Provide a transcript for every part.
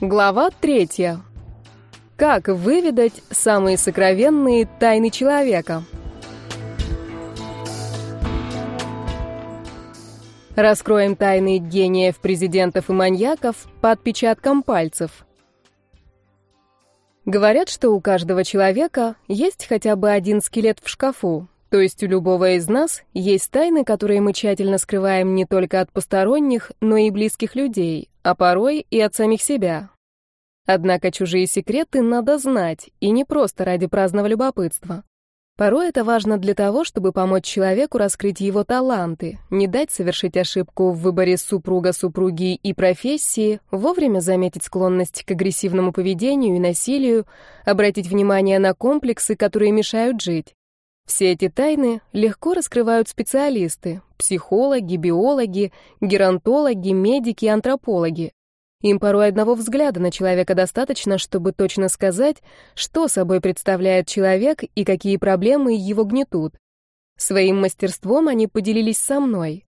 Глава третья. Как выведать самые сокровенные тайны человека? Раскроем тайны гениев, президентов и маньяков по отпечаткам пальцев. Говорят, что у каждого человека есть хотя бы один скелет в шкафу, то есть у любого из нас есть тайны, которые мы тщательно скрываем не только от посторонних, но и близких людей, а порой и от самих себя. Однако чужие секреты надо знать, и не просто ради праздного любопытства. Порой это важно для того, чтобы помочь человеку раскрыть его таланты, не дать совершить ошибку в выборе супруга, супруги и профессии, вовремя заметить склонность к агрессивному поведению и насилию, обратить внимание на комплексы, которые мешают жить. Все эти тайны легко раскрывают специалисты — психологи, биологи, геронтологи, медики, антропологи. Им порой одного взгляда на человека достаточно, чтобы точно сказать, что собой представляет человек и какие проблемы его гнетут. Своим мастерством они поделились со мной.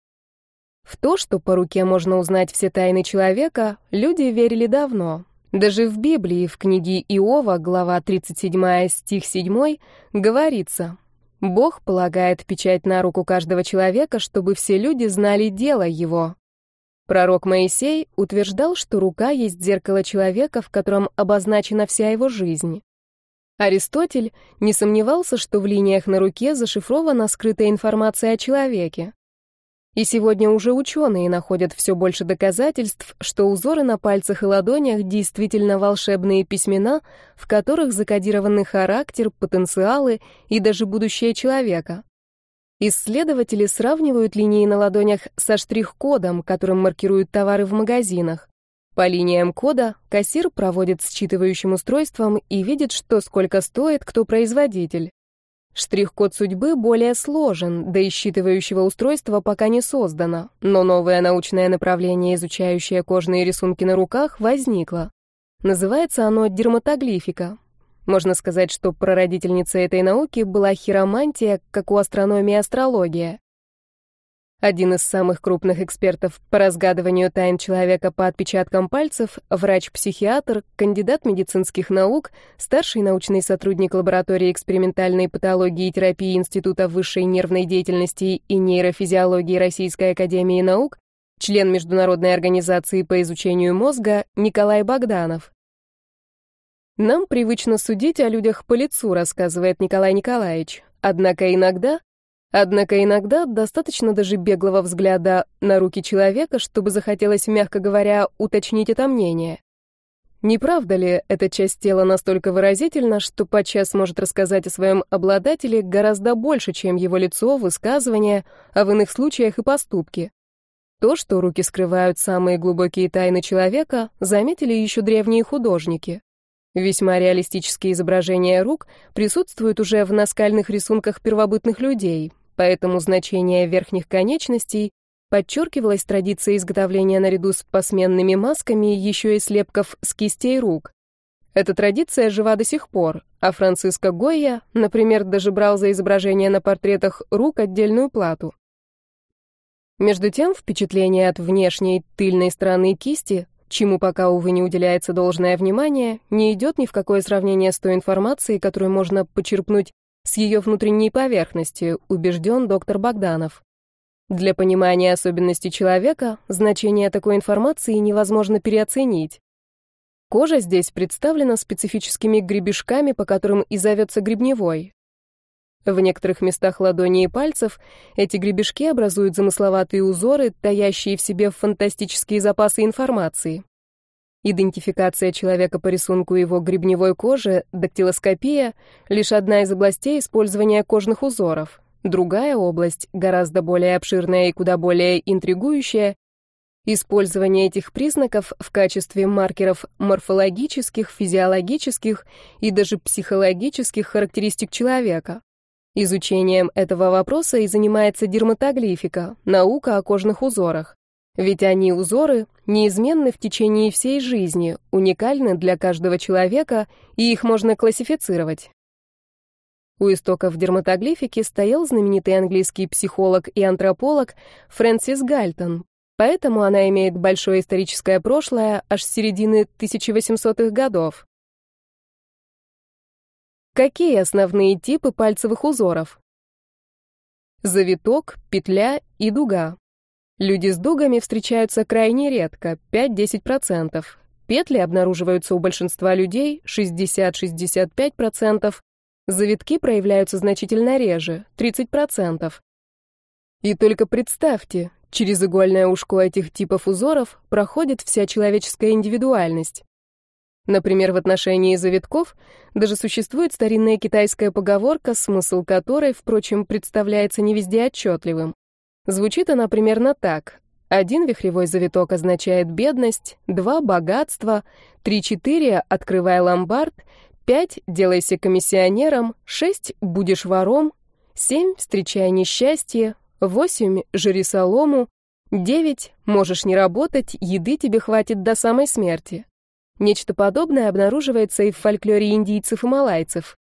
В то, что по руке можно узнать все тайны человека, люди верили давно. Даже в Библии, в книге Иова, глава 37, стих 7, говорится Бог полагает печать на руку каждого человека, чтобы все люди знали дело его. Пророк Моисей утверждал, что рука есть зеркало человека, в котором обозначена вся его жизнь. Аристотель не сомневался, что в линиях на руке зашифрована скрытая информация о человеке. И сегодня уже ученые находят все больше доказательств, что узоры на пальцах и ладонях действительно волшебные письмена, в которых закодированы характер, потенциалы и даже будущее человека. Исследователи сравнивают линии на ладонях со штрих-кодом, которым маркируют товары в магазинах. По линиям кода кассир проводит считывающим устройством и видит, что сколько стоит кто производитель. Штрих-код судьбы более сложен, да и считывающего устройства пока не создано, но новое научное направление, изучающее кожные рисунки на руках, возникло. Называется оно дерматоглифика. Можно сказать, что прародительницей этой науки была хиромантия, как у астрономии астрология. Один из самых крупных экспертов по разгадыванию тайн человека по отпечаткам пальцев, врач-психиатр, кандидат медицинских наук, старший научный сотрудник лаборатории экспериментальной патологии и терапии Института высшей нервной деятельности и нейрофизиологии Российской академии наук, член Международной организации по изучению мозга Николай Богданов. Нам привычно судить о людях по лицу, рассказывает Николай Николаевич. Однако иногда Однако иногда достаточно даже беглого взгляда на руки человека, чтобы захотелось, мягко говоря, уточнить это мнение. Не правда ли эта часть тела настолько выразительна, что подчас может рассказать о своем обладателе гораздо больше, чем его лицо, высказывания, а в иных случаях и поступки? То, что руки скрывают самые глубокие тайны человека, заметили еще древние художники. Весьма реалистические изображения рук присутствуют уже в наскальных рисунках первобытных людей, поэтому значение верхних конечностей подчеркивалось традицией изготовления наряду с посменными масками еще и слепков с кистей рук. Эта традиция жива до сих пор, а Франциско Гойя, например, даже брал за изображение на портретах рук отдельную плату. Между тем, впечатление от внешней тыльной стороны кисти чему пока, увы, не уделяется должное внимание, не идет ни в какое сравнение с той информацией, которую можно почерпнуть с ее внутренней поверхности, убежден доктор Богданов. Для понимания особенностей человека значение такой информации невозможно переоценить. Кожа здесь представлена специфическими гребешками, по которым и зовется гребневой. В некоторых местах ладони и пальцев эти гребешки образуют замысловатые узоры, таящие в себе фантастические запасы информации. Идентификация человека по рисунку его гребневой кожи, дактилоскопия — лишь одна из областей использования кожных узоров. Другая область, гораздо более обширная и куда более интригующая, использование этих признаков в качестве маркеров морфологических, физиологических и даже психологических характеристик человека. Изучением этого вопроса и занимается дерматоглифика, наука о кожных узорах. Ведь они, узоры, неизменны в течение всей жизни, уникальны для каждого человека, и их можно классифицировать. У истоков дерматоглифики стоял знаменитый английский психолог и антрополог Фрэнсис Гальтон, Поэтому она имеет большое историческое прошлое аж с середины 1800-х годов. Какие основные типы пальцевых узоров? Завиток, петля и дуга. Люди с дугами встречаются крайне редко, 5-10%. Петли обнаруживаются у большинства людей, 60-65%. Завитки проявляются значительно реже, 30%. И только представьте, через игольное ушко этих типов узоров проходит вся человеческая индивидуальность. Например, в отношении завитков даже существует старинная китайская поговорка, смысл которой, впрочем, представляется не везде отчетливым. Звучит она примерно так. Один вихревой завиток означает бедность, два — богатство, три-четыре — открывай ломбард, пять — делайся комиссионером, шесть — будешь вором, семь — встречай несчастье, восемь — жри солому, девять — можешь не работать, еды тебе хватит до самой смерти. Нечто подобное обнаруживается и в фольклоре индийцев и малайцев.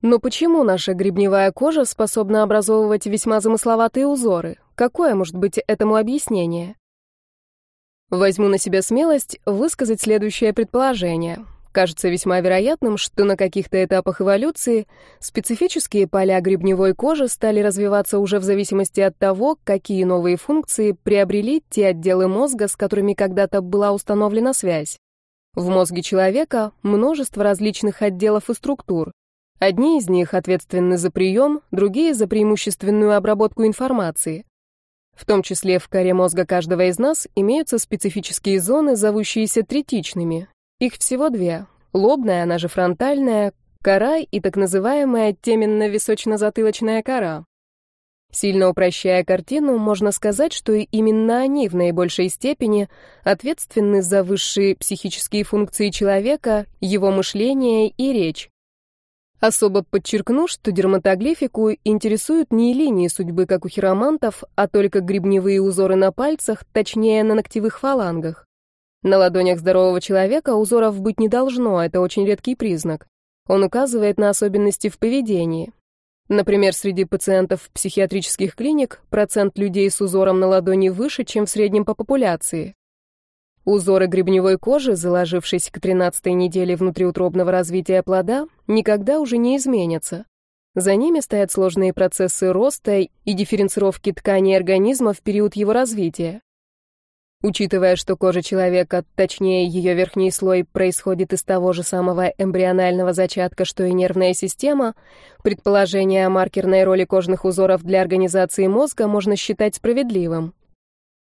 Но почему наша гребневая кожа способна образовывать весьма замысловатые узоры? Какое может быть этому объяснение? Возьму на себя смелость высказать следующее предположение. Кажется весьма вероятным, что на каких-то этапах эволюции специфические поля гребневой кожи стали развиваться уже в зависимости от того, какие новые функции приобрели те отделы мозга, с которыми когда-то была установлена связь. В мозге человека множество различных отделов и структур, Одни из них ответственны за прием, другие — за преимущественную обработку информации. В том числе в коре мозга каждого из нас имеются специфические зоны, зовущиеся третичными. Их всего две — лобная, она же фронтальная, кора и так называемая теменно-височно-затылочная кора. Сильно упрощая картину, можно сказать, что именно они в наибольшей степени ответственны за высшие психические функции человека, его мышление и речь. Особо подчеркну, что дерматоглифику интересуют не линии судьбы, как у хиромантов, а только грибневые узоры на пальцах, точнее, на ногтевых фалангах. На ладонях здорового человека узоров быть не должно, это очень редкий признак. Он указывает на особенности в поведении. Например, среди пациентов психиатрических клиник процент людей с узором на ладони выше, чем в среднем по популяции. Узоры гребневой кожи, заложившись к 13-й неделе внутриутробного развития плода, никогда уже не изменятся. За ними стоят сложные процессы роста и дифференцировки тканей организма в период его развития. Учитывая, что кожа человека, точнее ее верхний слой, происходит из того же самого эмбрионального зачатка, что и нервная система, предположение о маркерной роли кожных узоров для организации мозга можно считать справедливым.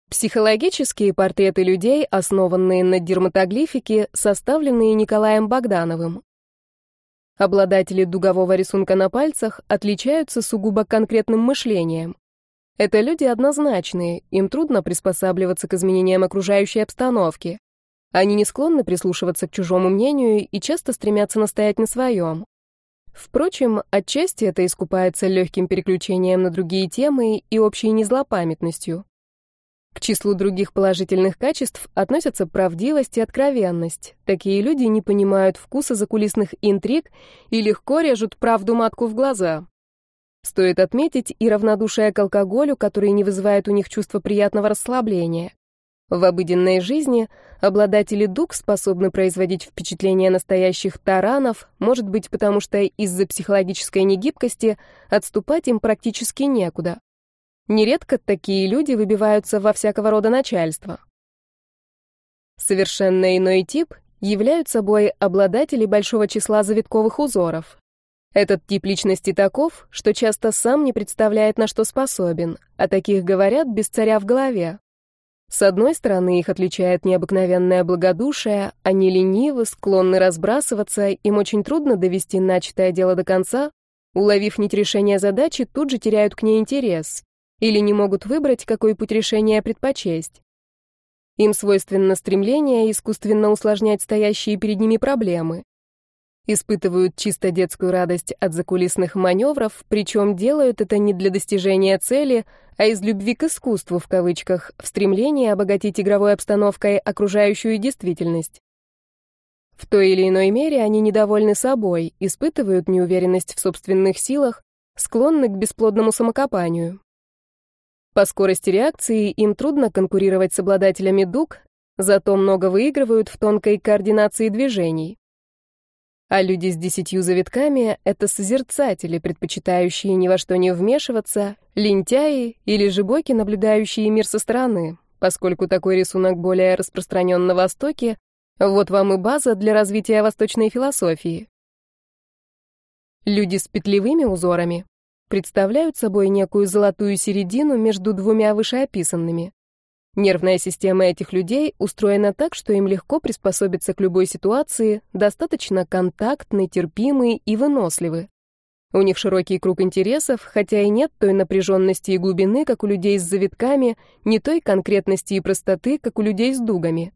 Психологические портреты людей, основанные на дерматоглифике, составленные Николаем Богдановым. Обладатели дугового рисунка на пальцах отличаются сугубо конкретным мышлением. Это люди однозначные, им трудно приспосабливаться к изменениям окружающей обстановки. Они не склонны прислушиваться к чужому мнению и часто стремятся настоять на своем. Впрочем, отчасти это искупается легким переключением на другие темы и общей незлопамятностью. К числу других положительных качеств относятся правдивость и откровенность. Такие люди не понимают вкуса закулисных интриг и легко режут правду матку в глаза. Стоит отметить и равнодушие к алкоголю, который не вызывает у них чувства приятного расслабления. В обыденной жизни обладатели дуг способны производить впечатление настоящих таранов, может быть, потому что из-за психологической негибкости отступать им практически некуда. Нередко такие люди выбиваются во всякого рода начальство. Совершенно иной тип являют собой обладатели большого числа завитковых узоров. Этот тип личности таков, что часто сам не представляет, на что способен, а таких говорят без царя в голове. С одной стороны, их отличает необыкновенное благодушие, они ленивы, склонны разбрасываться, им очень трудно довести начатое дело до конца, уловив нить решения задачи, тут же теряют к ней интерес, или не могут выбрать, какой путь решения предпочесть. Им свойственно стремление искусственно усложнять стоящие перед ними проблемы. Испытывают чисто детскую радость от закулисных маневров, причем делают это не для достижения цели, а из любви к искусству, в кавычках, в стремлении обогатить игровой обстановкой окружающую действительность. В той или иной мере они недовольны собой, испытывают неуверенность в собственных силах, склонны к бесплодному самокопанию. По скорости реакции им трудно конкурировать с обладателями дуг, зато много выигрывают в тонкой координации движений. А люди с десятью завитками — это созерцатели, предпочитающие ни во что не вмешиваться, лентяи или же боки, наблюдающие мир со стороны, поскольку такой рисунок более распространен на Востоке, вот вам и база для развития восточной философии. Люди с петлевыми узорами представляют собой некую золотую середину между двумя вышеописанными. Нервная система этих людей устроена так, что им легко приспособиться к любой ситуации, достаточно контактны, терпимы и выносливы. У них широкий круг интересов, хотя и нет той напряженности и глубины, как у людей с завитками, не той конкретности и простоты, как у людей с дугами.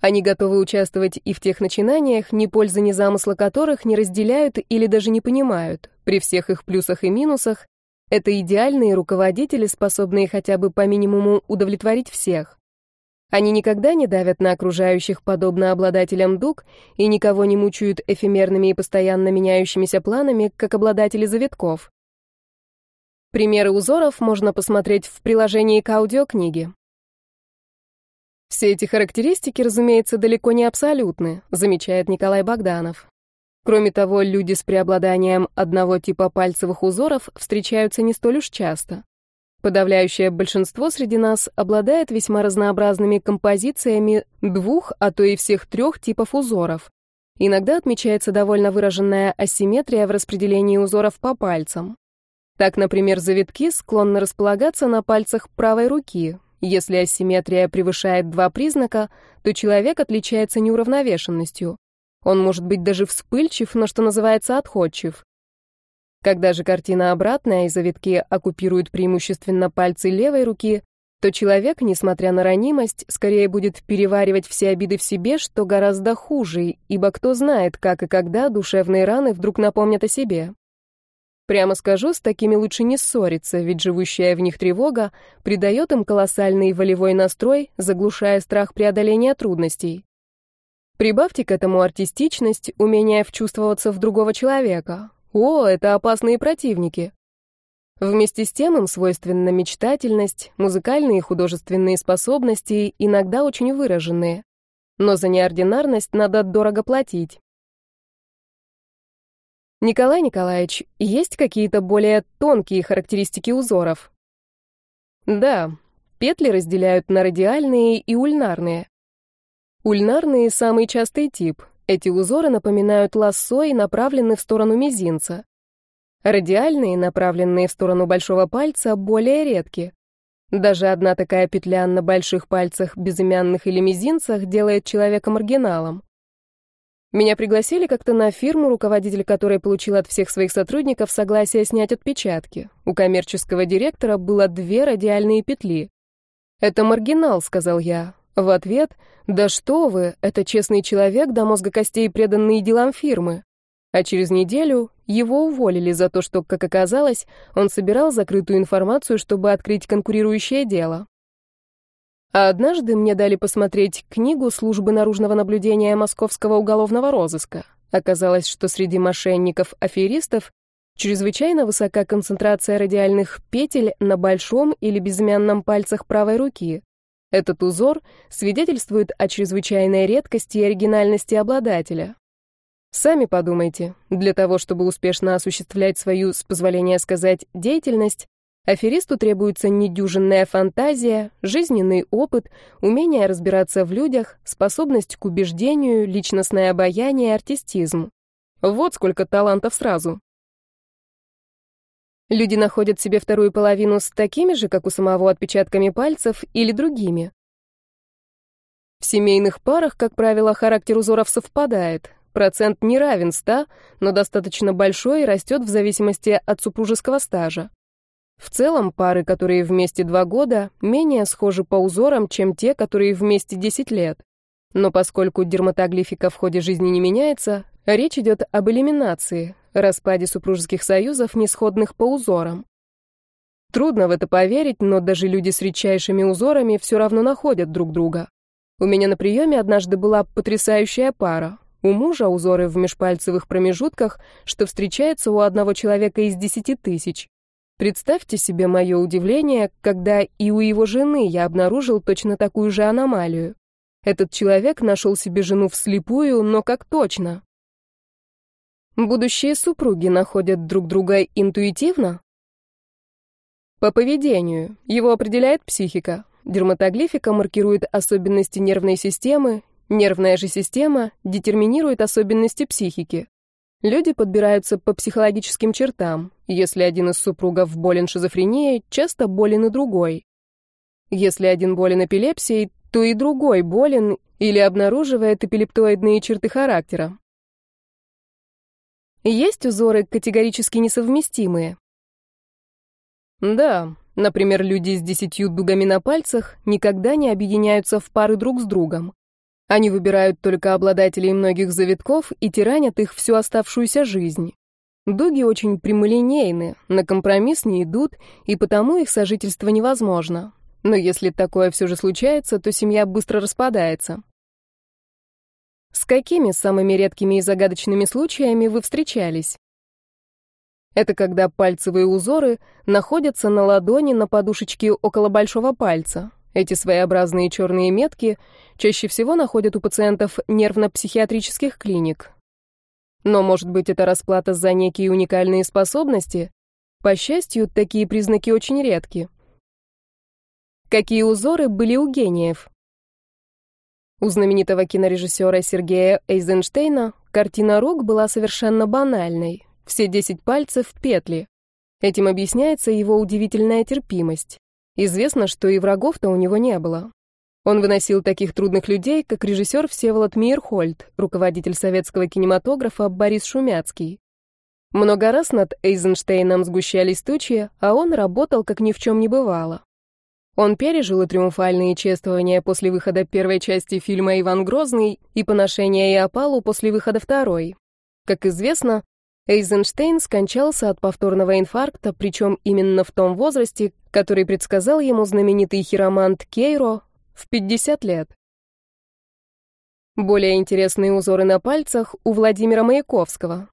Они готовы участвовать и в тех начинаниях, ни пользы, ни замысла которых не разделяют или даже не понимают, при всех их плюсах и минусах, это идеальные руководители, способные хотя бы по минимуму удовлетворить всех. Они никогда не давят на окружающих, подобно обладателям дуг, и никого не мучают эфемерными и постоянно меняющимися планами, как обладатели завитков. Примеры узоров можно посмотреть в приложении к аудиокниге. Все эти характеристики, разумеется, далеко не абсолютны, замечает Николай Богданов. Кроме того, люди с преобладанием одного типа пальцевых узоров встречаются не столь уж часто. Подавляющее большинство среди нас обладает весьма разнообразными композициями двух, а то и всех трех типов узоров. Иногда отмечается довольно выраженная асимметрия в распределении узоров по пальцам. Так, например, завитки склонны располагаться на пальцах правой руки. Если асимметрия превышает два признака, то человек отличается неуравновешенностью. Он может быть даже вспыльчив, но что называется отходчив. Когда же картина обратная, и завитки оккупируют преимущественно пальцы левой руки, то человек, несмотря на ранимость, скорее будет переваривать все обиды в себе, что гораздо хуже, ибо кто знает, как и когда душевные раны вдруг напомнят о себе. Прямо скажу, с такими лучше не ссориться, ведь живущая в них тревога придает им колоссальный волевой настрой, заглушая страх преодоления трудностей. Прибавьте к этому артистичность, умение вчувствоваться в другого человека. О, это опасные противники. Вместе с тем им свойственна мечтательность, музыкальные и художественные способности, иногда очень выраженные. Но за неординарность надо дорого платить. Николай Николаевич, есть какие-то более тонкие характеристики узоров? Да, петли разделяют на радиальные и ульнарные. Ульнарные – самый частый тип. Эти узоры напоминают лассо и направлены в сторону мизинца. Радиальные, направленные в сторону большого пальца, более редки. Даже одна такая петля на больших пальцах, безымянных или мизинцах делает человека маргиналом. Меня пригласили как-то на фирму, руководитель которой получил от всех своих сотрудников согласие снять отпечатки. У коммерческого директора было две радиальные петли. «Это маргинал», — сказал я. В ответ «Да что вы, это честный человек до мозга костей, преданный делам фирмы». А через неделю его уволили за то, что, как оказалось, он собирал закрытую информацию, чтобы открыть конкурирующее дело. А однажды мне дали посмотреть книгу службы наружного наблюдения Московского уголовного розыска. Оказалось, что среди мошенников-аферистов чрезвычайно высока концентрация радиальных петель на большом или безымянном пальцах правой руки. Этот узор свидетельствует о чрезвычайной редкости и оригинальности обладателя. Сами подумайте, для того, чтобы успешно осуществлять свою, с позволения сказать, деятельность, аферисту требуется недюжинная фантазия, жизненный опыт, умение разбираться в людях, способность к убеждению, личностное обаяние артистизм. Вот сколько талантов сразу. Люди находят себе вторую половину с такими же, как у самого, отпечатками пальцев или другими. В семейных парах, как правило, характер узоров совпадает. Процент не равен 100, но достаточно большой и растет в зависимости от супружеского стажа. В целом, пары, которые вместе два года, менее схожи по узорам, чем те, которые вместе 10 лет. Но поскольку дерматоглифика в ходе жизни не меняется, речь идет об элиминации, распаде супружеских союзов, несходных по узорам. Трудно в это поверить, но даже люди с редчайшими узорами все равно находят друг друга. У меня на приеме однажды была потрясающая пара. У мужа узоры в межпальцевых промежутках, что встречается у одного человека из десяти тысяч. Представьте себе мое удивление, когда и у его жены я обнаружил точно такую же аномалию. Этот человек нашел себе жену вслепую, но как точно. Будущие супруги находят друг друга интуитивно? По поведению. Его определяет психика. Дерматоглифика маркирует особенности нервной системы, нервная же система детерминирует особенности психики. Люди подбираются по психологическим чертам. Если один из супругов болен шизофренией, часто болен и другой. Если один болен эпилепсией, то и другой болен или обнаруживает эпилептоидные черты характера. Есть узоры категорически несовместимые. Да, например, люди с десятью дугами на пальцах никогда не объединяются в пары друг с другом. Они выбирают только обладателей многих завитков и тиранят их всю оставшуюся жизнь. Дуги очень прямолинейны, на компромисс не идут, и потому их сожительство невозможно. Но если такое все же случается, то семья быстро распадается. С какими самыми редкими и загадочными случаями вы встречались? Это когда пальцевые узоры находятся на ладони на подушечке около большого пальца. Эти своеобразные черные метки чаще всего находят у пациентов нервно-психиатрических клиник. Но, может быть, это расплата за некие уникальные способности? По счастью, такие признаки очень редки. Какие узоры были у гениев? У знаменитого кинорежиссера Сергея Эйзенштейна картина рук была совершенно банальной. Все десять пальцев — петли. Этим объясняется его удивительная терпимость. Известно, что и врагов-то у него не было. Он выносил таких трудных людей, как режиссер Всеволод Мейерхольд, руководитель советского кинематографа Борис Шумяцкий. Много раз над Эйзенштейном сгущались тучи, а он работал, как ни в чем не бывало. Он пережил и триумфальные чествования после выхода первой части фильма «Иван Грозный» и поношение Иопалу после выхода второй. Как известно, Эйзенштейн скончался от повторного инфаркта, причем именно в том возрасте, который предсказал ему знаменитый хиромант Кейро в 50 лет. Более интересные узоры на пальцах у Владимира Маяковского.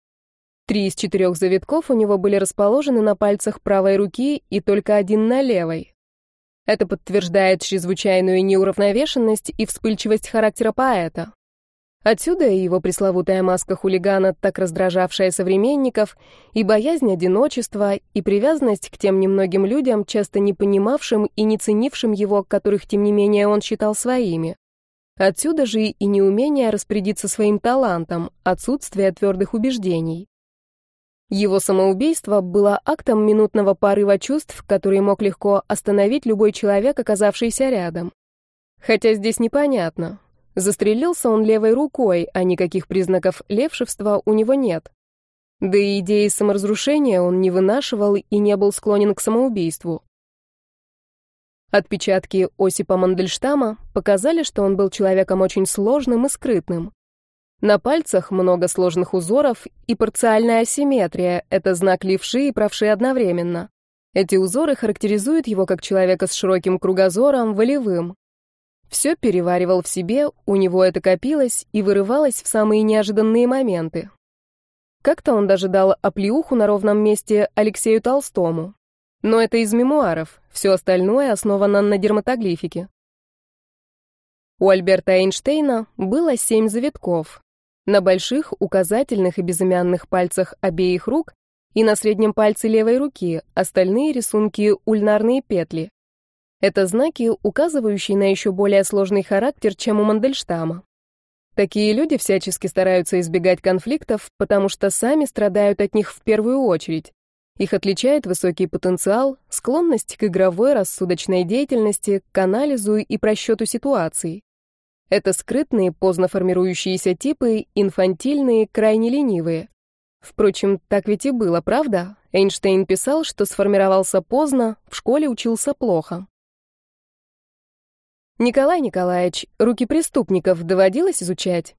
Три из четырех завитков у него были расположены на пальцах правой руки и только один на левой. Это подтверждает чрезвычайную неуравновешенность и вспыльчивость характера поэта. Отсюда и его пресловутая маска хулигана, так раздражавшая современников, и боязнь одиночества, и привязанность к тем немногим людям, часто не понимавшим и не ценившим его, которых, тем не менее, он считал своими. Отсюда же и неумение распорядиться своим талантом, отсутствие твердых убеждений. Его самоубийство было актом минутного порыва чувств, который мог легко остановить любой человек, оказавшийся рядом. Хотя здесь непонятно, Застрелился он левой рукой, а никаких признаков левшевства у него нет. Да и идеи саморазрушения он не вынашивал и не был склонен к самоубийству. Отпечатки Осипа Мандельштама показали, что он был человеком очень сложным и скрытным. На пальцах много сложных узоров и парциальная асимметрия — это знак левши и правши одновременно. Эти узоры характеризуют его как человека с широким кругозором, волевым. Все переваривал в себе, у него это копилось и вырывалось в самые неожиданные моменты. Как-то он даже дал оплеуху на ровном месте Алексею Толстому. Но это из мемуаров, все остальное основано на дерматоглифике. У Альберта Эйнштейна было семь завитков. На больших, указательных и безымянных пальцах обеих рук и на среднем пальце левой руки, остальные рисунки — ульнарные петли. Это знаки, указывающие на еще более сложный характер, чем у Мандельштама. Такие люди всячески стараются избегать конфликтов, потому что сами страдают от них в первую очередь. Их отличает высокий потенциал, склонность к игровой рассудочной деятельности, к анализу и просчету ситуаций. Это скрытные, поздно формирующиеся типы, инфантильные, крайне ленивые. Впрочем, так ведь и было, правда? Эйнштейн писал, что сформировался поздно, в школе учился плохо. Николай Николаевич, руки преступников доводилось изучать?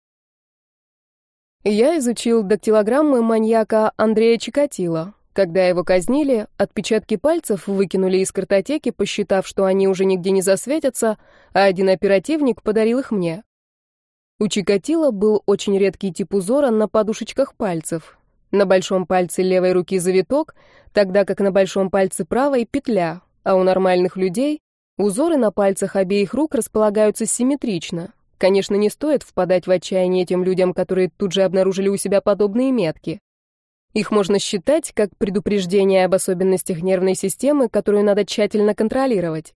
Я изучил дактилограммы маньяка Андрея Чикатило. Когда его казнили, отпечатки пальцев выкинули из картотеки, посчитав, что они уже нигде не засветятся, а один оперативник подарил их мне. У Чикатило был очень редкий тип узора на подушечках пальцев. На большом пальце левой руки завиток, тогда как на большом пальце правой петля, а у нормальных людей узоры на пальцах обеих рук располагаются симметрично. Конечно, не стоит впадать в отчаяние тем людям, которые тут же обнаружили у себя подобные метки. Их можно считать как предупреждение об особенностях нервной системы, которую надо тщательно контролировать.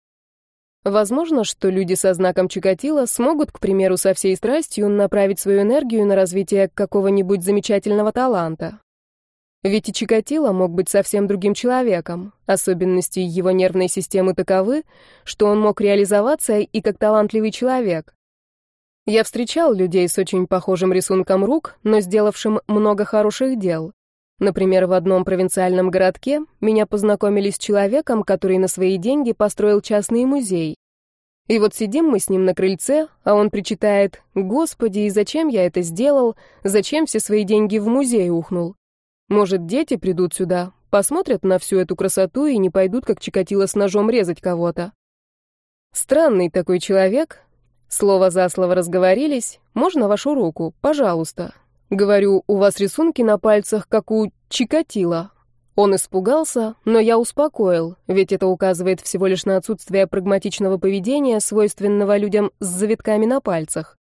Возможно, что люди со знаком Чикатило смогут, к примеру, со всей страстью направить свою энергию на развитие какого-нибудь замечательного таланта. Ведь и Чикатило мог быть совсем другим человеком. Особенности его нервной системы таковы, что он мог реализоваться и как талантливый человек. Я встречал людей с очень похожим рисунком рук, но сделавшим много хороших дел. Например, в одном провинциальном городке меня познакомили с человеком, который на свои деньги построил частный музей. И вот сидим мы с ним на крыльце, а он причитает, «Господи, и зачем я это сделал? Зачем все свои деньги в музей ухнул? Может, дети придут сюда, посмотрят на всю эту красоту и не пойдут, как Чикатило, с ножом резать кого-то?» Странный такой человек. Слово за слово разговорились. «Можно вашу руку? Пожалуйста». Говорю, у вас рисунки на пальцах, как у Чикатила. Он испугался, но я успокоил, ведь это указывает всего лишь на отсутствие прагматичного поведения, свойственного людям с завитками на пальцах.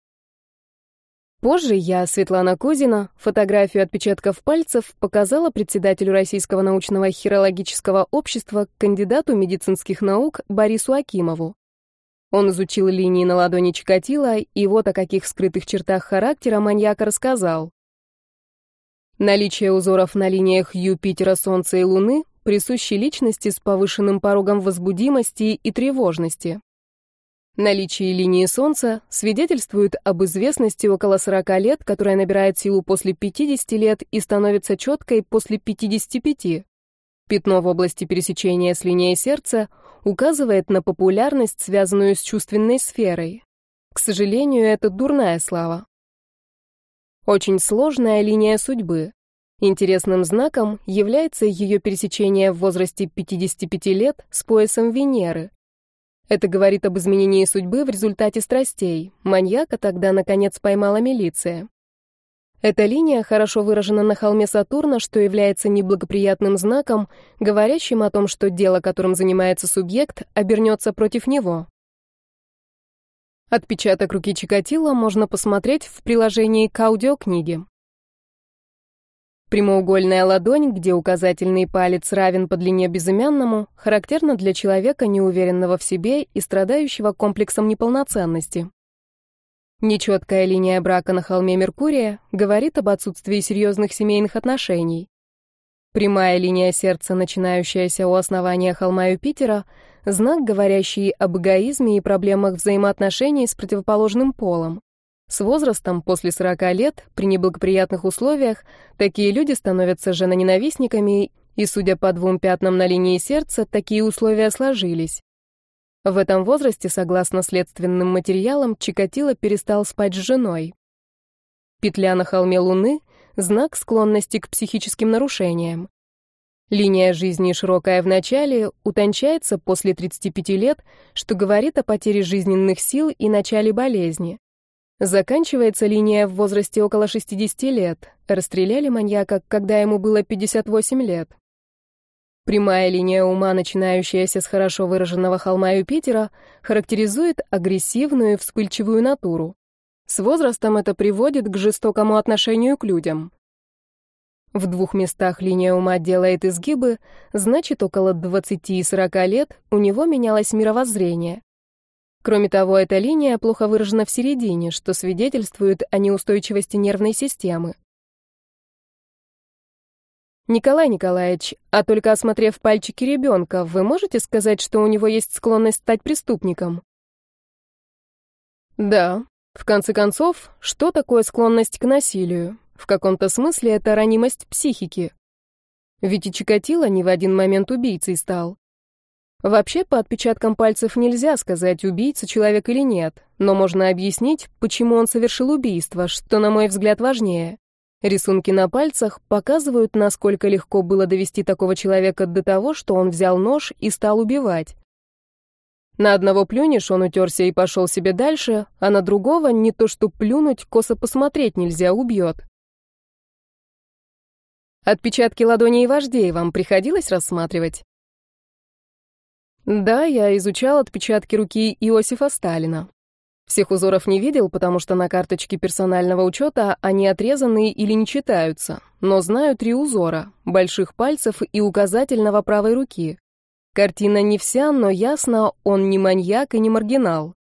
Позже я, Светлана Кузина, фотографию отпечатков пальцев показала председателю Российского научного хирологического общества, кандидату медицинских наук Борису Акимову. Он изучил линии на ладони Чикатила, и вот о каких скрытых чертах характера маньяка рассказал. Наличие узоров на линиях Юпитера, Солнца и Луны присущи личности с повышенным порогом возбудимости и тревожности. Наличие линии Солнца свидетельствует об известности около 40 лет, которая набирает силу после 50 лет и становится четкой после 55. Пятно в области пересечения с линией сердца указывает на популярность, связанную с чувственной сферой. К сожалению, это дурная слава. Очень сложная линия судьбы. Интересным знаком является ее пересечение в возрасте 55 лет с поясом Венеры. Это говорит об изменении судьбы в результате страстей. Маньяка тогда, наконец, поймала милиция. Эта линия хорошо выражена на холме Сатурна, что является неблагоприятным знаком, говорящим о том, что дело, которым занимается субъект, обернется против него. Отпечаток руки Чикатило можно посмотреть в приложении к аудиокниге. Прямоугольная ладонь, где указательный палец равен по длине безымянному, характерна для человека, неуверенного в себе и страдающего комплексом неполноценности. Нечеткая линия брака на холме Меркурия говорит об отсутствии серьезных семейных отношений. Прямая линия сердца, начинающаяся у основания холма Юпитера, знак, говорящий об эгоизме и проблемах взаимоотношений с противоположным полом. С возрастом, после 40 лет, при неблагоприятных условиях, такие люди становятся женоненавистниками, и, судя по двум пятнам на линии сердца, такие условия сложились. В этом возрасте, согласно следственным материалам, Чикатило перестал спать с женой. Петля на холме Луны — знак склонности к психическим нарушениям. Линия жизни широкая в начале, утончается после 35 лет, что говорит о потере жизненных сил и начале болезни. Заканчивается линия в возрасте около 60 лет. Расстреляли маньяка, когда ему было 58 лет. Прямая линия ума, начинающаяся с хорошо выраженного холма Юпитера, характеризует агрессивную вспыльчивую натуру. С возрастом это приводит к жестокому отношению к людям. В двух местах линия ума делает изгибы, значит, около 20 и 40 лет у него менялось мировоззрение. Кроме того, эта линия плохо выражена в середине, что свидетельствует о неустойчивости нервной системы. Николай Николаевич, а только осмотрев пальчики ребенка, вы можете сказать, что у него есть склонность стать преступником? Да. В конце концов, что такое склонность к насилию? В каком-то смысле это ранимость психики. Ведь и Чикатило не в один момент убийцей стал. Вообще, по отпечаткам пальцев нельзя сказать, убийца человек или нет, но можно объяснить, почему он совершил убийство, что, на мой взгляд, важнее. Рисунки на пальцах показывают, насколько легко было довести такого человека до того, что он взял нож и стал убивать. На одного плюнешь, он утерся и пошел себе дальше, а на другого не то что плюнуть, косо посмотреть нельзя, убьет. Отпечатки ладоней вождей вам приходилось рассматривать? Да, я изучал отпечатки руки Иосифа Сталина. Всех узоров не видел, потому что на карточке персонального учета они отрезаны или не читаются, но знаю три узора — больших пальцев и указательного правой руки. Картина не вся, но ясно, он не маньяк и не маргинал.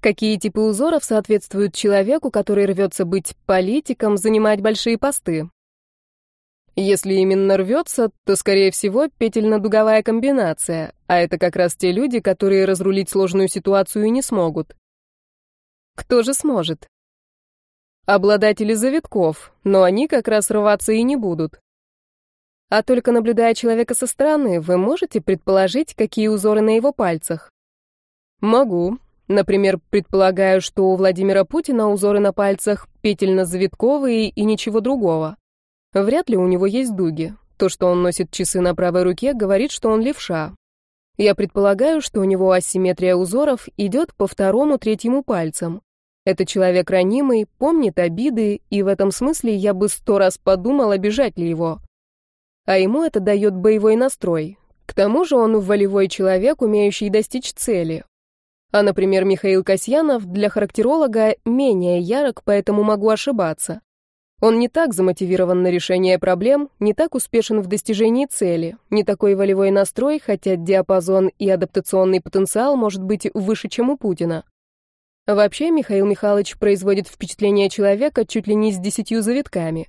Какие типы узоров соответствуют человеку, который рвется быть политиком, занимать большие посты? Если именно рвется, то, скорее всего, петельно-дуговая комбинация, а это как раз те люди, которые разрулить сложную ситуацию не смогут. Кто же сможет? Обладатели завитков, но они как раз рваться и не будут. А только наблюдая человека со стороны, вы можете предположить, какие узоры на его пальцах? Могу. Например, предполагаю, что у Владимира Путина узоры на пальцах петельно-завитковые и ничего другого. Вряд ли у него есть дуги. То, что он носит часы на правой руке, говорит, что он левша. Я предполагаю, что у него асимметрия узоров идет по второму-третьему пальцам. Это человек ранимый, помнит обиды, и в этом смысле я бы сто раз подумал, обижать ли его. А ему это дает боевой настрой. К тому же он волевой человек, умеющий достичь цели. А, например, Михаил Касьянов для характеролога менее ярок, поэтому могу ошибаться. Он не так замотивирован на решение проблем, не так успешен в достижении цели, не такой волевой настрой, хотя диапазон и адаптационный потенциал может быть выше, чем у Путина. Вообще, Михаил Михайлович производит впечатление человека чуть ли не с десятью завитками.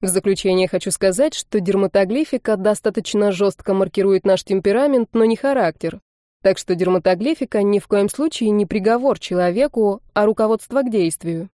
В заключение хочу сказать, что дерматоглифика достаточно жестко маркирует наш темперамент, но не характер. Так что дерматоглифика ни в коем случае не приговор человеку, а руководство к действию.